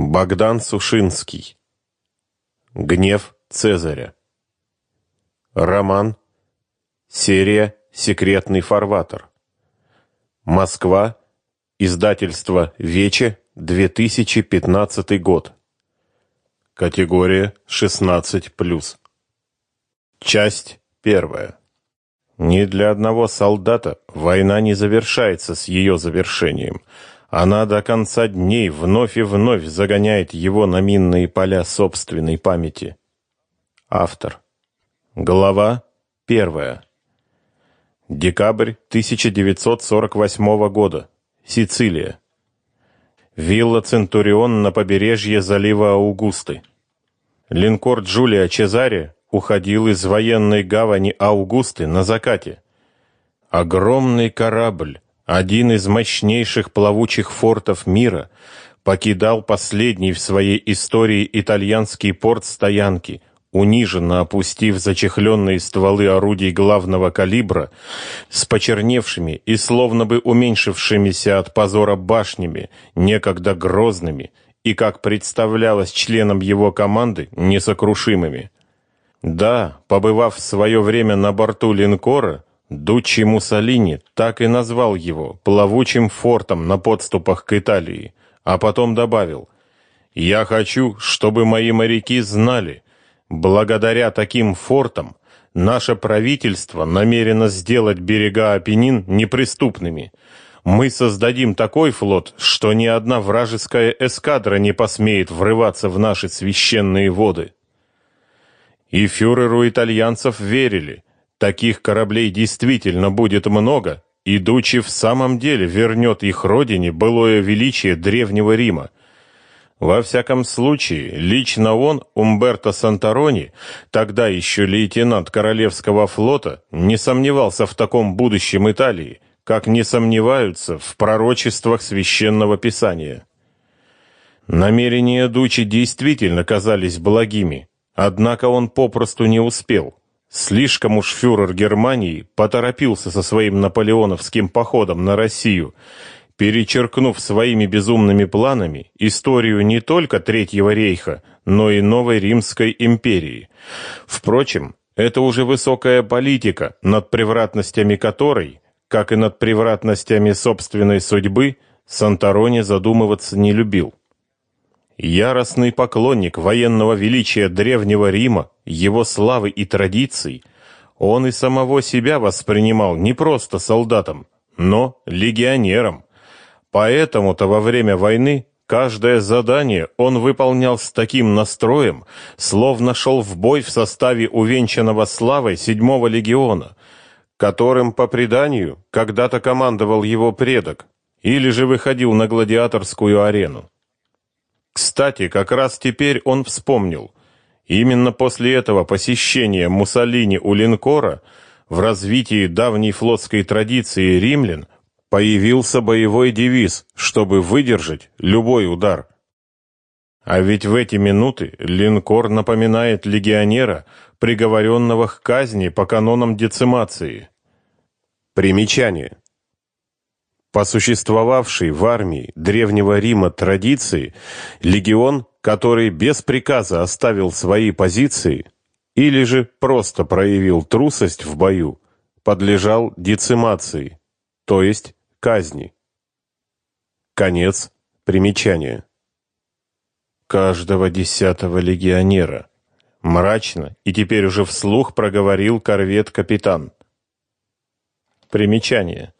Богдан Сушинский. Гнев Цезаря. Роман. Серия «Секретный фарватер». Москва. Издательство «Вече», 2015 год. Категория 16+. Часть первая. Ни для одного солдата война не завершается с ее завершением – она до конца дней вновь и вновь загоняет его на минные поля собственной памяти. Автор. Глава первая. Декабрь 1948 года. Сицилия. Вилла Центурион на побережье залива Аугусты. Линкор Джулия Чезаре уходил из военной гавани Аугусты на закате. Огромный корабль один из мощнейших плавучих фортов мира, покидал последний в своей истории итальянский порт стоянки, униженно опустив зачехленные стволы орудий главного калибра с почерневшими и словно бы уменьшившимися от позора башнями, некогда грозными и, как представлялось членам его команды, несокрушимыми. Да, побывав в свое время на борту линкора, Дуччи Муссолини так и назвал его плавучим фортом на подступах к Италии, а потом добавил: "Я хочу, чтобы мои моряки знали, благодаря таким фортам наше правительство намерено сделать берега Апеннин неприступными. Мы создадим такой флот, что ни одна вражеская эскадра не посмеет врываться в наши священные воды". И фюреру итальянцев верили Таких кораблей действительно будет много, и Дучи в самом деле вернет их родине былое величие древнего Рима. Во всяком случае, лично он, Умберто Санторони, тогда еще лейтенант Королевского флота, не сомневался в таком будущем Италии, как не сомневаются в пророчествах священного писания. Намерения Дучи действительно казались благими, однако он попросту не успел. Слишком уж фюрер Германии поторопился со своим наполеоновским походом на Россию, перечеркнув своими безумными планами историю не только Третьего рейха, но и новой Римской империи. Впрочем, это уже высокая политика, над превратностями которой, как и над превратностями собственной судьбы, Санторони задумываться не любил. Яростный поклонник военного величия древнего Рима, его славы и традиций, он и самого себя воспринимал не просто солдатом, но легионером. Поэтому-то во время войны каждое задание он выполнял с таким настроем, словно шел в бой в составе увенчанного славой седьмого легиона, которым по преданию когда-то командовал его предок, или же выходил на гладиаторскую арену. Кстати, как раз теперь он вспомнил. Именно после этого посещения Муссолини у линкора в развитии давней флотской традиции римлян появился боевой девиз, чтобы выдержать любой удар. А ведь в эти минуты линкор напоминает легионера, приговоренного к казни по канонам децимации. Примечание. По существовавшей в армии древнего Рима традиции, легион, который без приказа оставил свои позиции или же просто проявил трусость в бою, подлежал децимации, то есть казни. Конец примечания. Каждого десятого легионера мрачно и теперь уже вслух проговорил корвет-капитан. Примечание.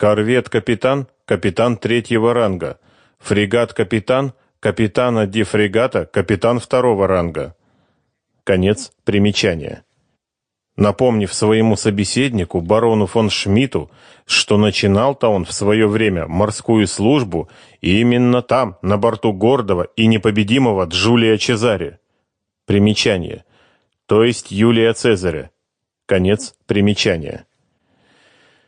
Корвет-капитан – капитан третьего ранга. Фрегат-капитан – капитана дифрегата, капитан второго ранга. Конец примечания. Напомнив своему собеседнику, барону фон Шмидту, что начинал-то он в свое время морскую службу именно там, на борту гордого и непобедимого Джулия Чезаре. Примечание. То есть Юлия Цезаря. Конец примечания.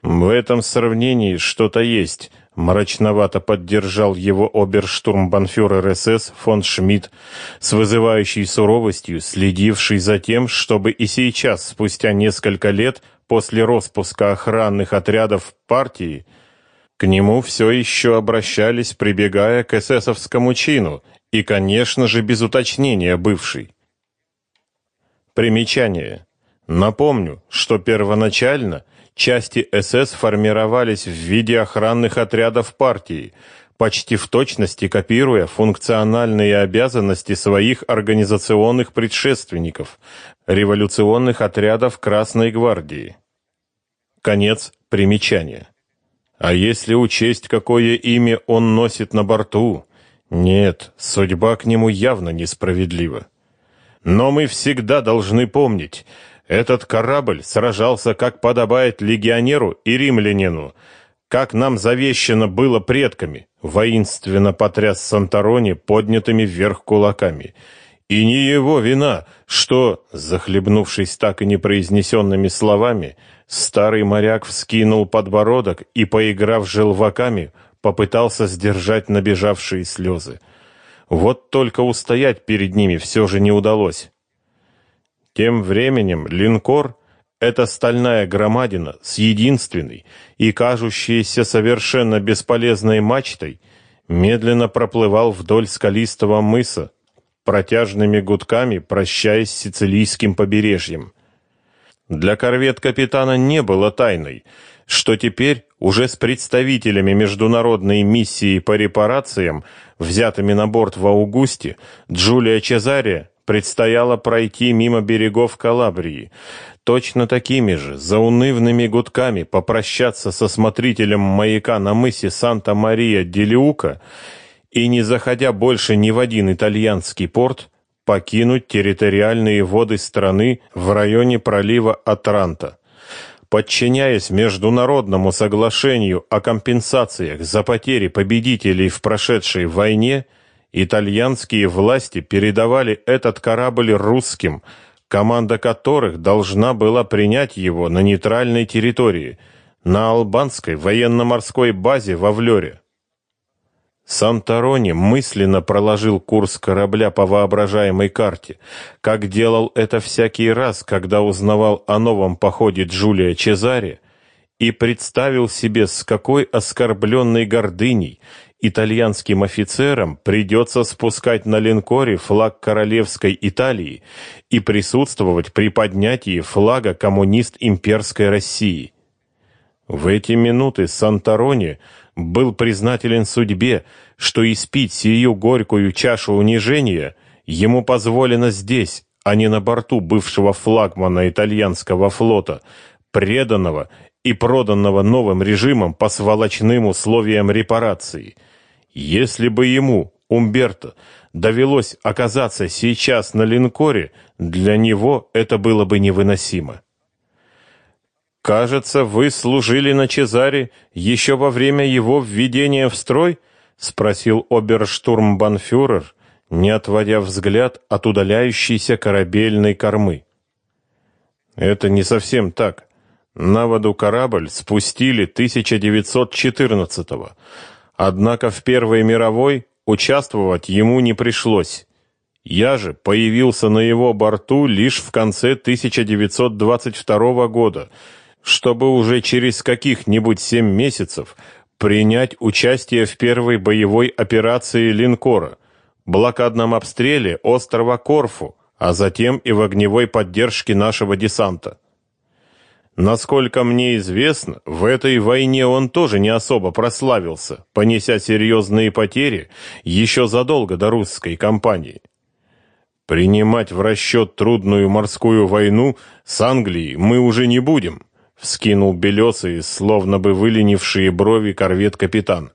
В этом сравнении что-то есть, мрачновато поддержал его оберштурмбанфюрер СС фон Шмидт, с вызывающей суровостью следивший за тем, чтобы и сейчас, спустя несколько лет после распуска охранных отрядов партии, К нему все еще обращались, прибегая к эсэсовскому чину, и, конечно же, без уточнения бывший. Примечание. Напомню, что первоначально части СС формировались в виде охранных отрядов партии, почти в точности копируя функциональные обязанности своих организационных предшественников, революционных отрядов Красной гвардии. Конец примечания. А если учесть, какое имя он носит на борту, нет, судьба к нему явно несправедлива. Но мы всегда должны помнить, этот корабль сражался, как подобает легионеру и римлянину, как нам завещено было предками, воинственно потряс Санторони поднятыми вверх кулаками. И не его вина, что, захлебнувшись так и непроизнесенными словами, старый моряк вскинул подбородок и, поиграв желваками, попытался сдержать набежавшие слезы. Вот только устоять перед ними все же не удалось. Тем временем линкор, эта стальная громадина с единственной и кажущейся совершенно бесполезной мачтой, медленно проплывал вдоль скалистого мыса, протяжными гудками прощаясь с сицилийским побережьем. Для корвет капитана не было тайной, что теперь уже с представителями международной миссии по репарациям, взятыми на борт в Аугусте, Джулия Чезаре предстояло пройти мимо берегов Калабрии, точно такими же заунывными гудками попрощаться со смотрителем маяка на мысе Санта-Мария-де-Люка и, не заходя больше ни в один итальянский порт, покинуть территориальные воды страны в районе пролива Атранта. Подчиняясь международному соглашению о компенсациях за потери победителей в прошедшей войне, итальянские власти передавали этот корабль русским, команда которых должна была принять его на нейтральной территории, на албанской военно-морской базе в Авлёре. Санторони мысленно проложил курс корабля по воображаемой карте, как делал это всякий раз, когда узнавал о новом походе Джулия Чезаре, и представил себе, с какой оскорбленной гордыней итальянским офицерам придется спускать на линкоре флаг королевской Италии и присутствовать при поднятии флага коммунист имперской России. В эти минуты Санторони был признателен судьбе, что испить сию горькую чашу унижения ему позволено здесь, а не на борту бывшего флагмана итальянского флота, преданного и проданного новым режимом по сволочным условиям репарации. Если бы ему, Умберто, довелось оказаться сейчас на линкоре, для него это было бы невыносимо. Кажется, вы служили на Чезаре еще во время его введения в строй, спросил оберштурмбанфюрер, не отводя взгляд от удаляющейся корабельной кормы. Это не совсем так. На воду корабль спустили 1914-го. Однако в Первой мировой участвовать ему не пришлось. Я же появился на его борту лишь в конце 1922 года чтобы уже через каких-нибудь семь месяцев принять участие в первой боевой операции линкора, блокадном обстреле острова Корфу, а затем и в огневой поддержке нашего десанта. Насколько мне известно, в этой войне он тоже не особо прославился, понеся серьезные потери еще задолго до русской кампании. Принимать в расчет трудную морскую войну с Англией мы уже не будем вскинул белесые, словно бы выленившие брови корвет-капитан.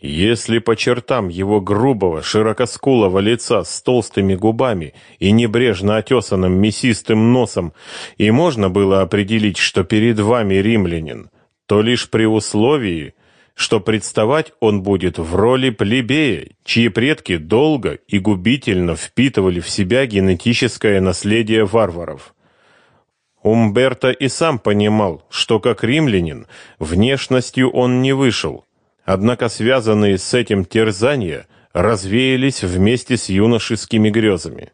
Если по чертам его грубого, широкоскулого лица с толстыми губами и небрежно отесанным мясистым носом и можно было определить, что перед вами римлянин, то лишь при условии, что представать он будет в роли плебея, чьи предки долго и губительно впитывали в себя генетическое наследие варваров. Умберто и сам понимал, что как римлянин внешностью он не вышел, однако связанные с этим терзания развеялись вместе с юношескими грезами.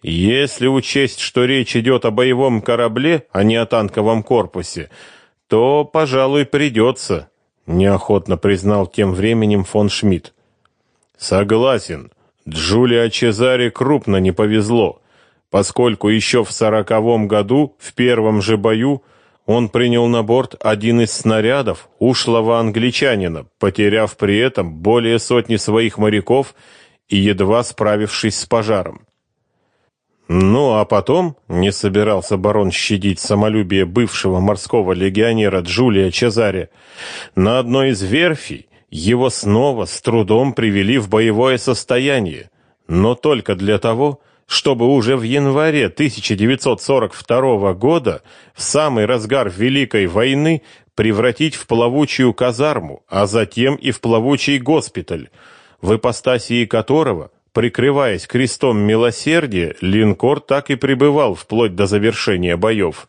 Если учесть, что речь идет о боевом корабле, а не о танковом корпусе, то, пожалуй, придется, неохотно признал тем временем фон Шмидт. Согласен. Джулия Чезаре крупно не повезло, поскольку еще в сороковом году в первом же бою он принял на борт один из снарядов ушлого англичанина, потеряв при этом более сотни своих моряков и едва справившись с пожаром. Ну, а потом не собирался барон щадить самолюбие бывшего морского легионера Джулия Чезаре. На одной из верфей его снова с трудом привели в боевое состояние, но только для того, чтобы уже в январе 1942 года, в самый разгар Великой войны, превратить в плавучую казарму, а затем и в плавучий госпиталь, в ипостасии которого, прикрываясь крестом милосердия, линкор так и пребывал вплоть до завершения боев.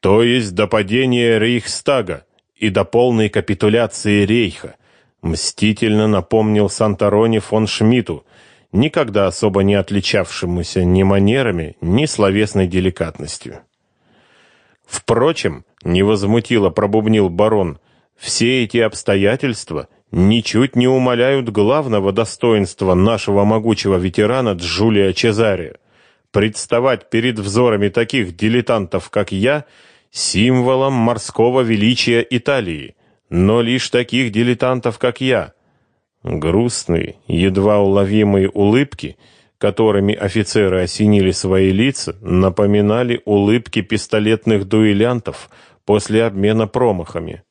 То есть до падения Рейхстага, и до полной капитуляции Рейха, мстительно напомнил Санторони фон Шмидту, никогда особо не отличавшемуся ни манерами, ни словесной деликатностью. Впрочем, невозмутимо пробубнил барон, все эти обстоятельства ничуть не умаляют главного достоинства нашего могучего ветерана Джулия Чезаре. Представать перед взорами таких дилетантов, как я, символом морского величия Италии, но лишь таких дилетантов, как я. Грустные, едва уловимые улыбки, которыми офицеры осенили свои лица, напоминали улыбки пистолетных дуэлянтов после обмена промахами.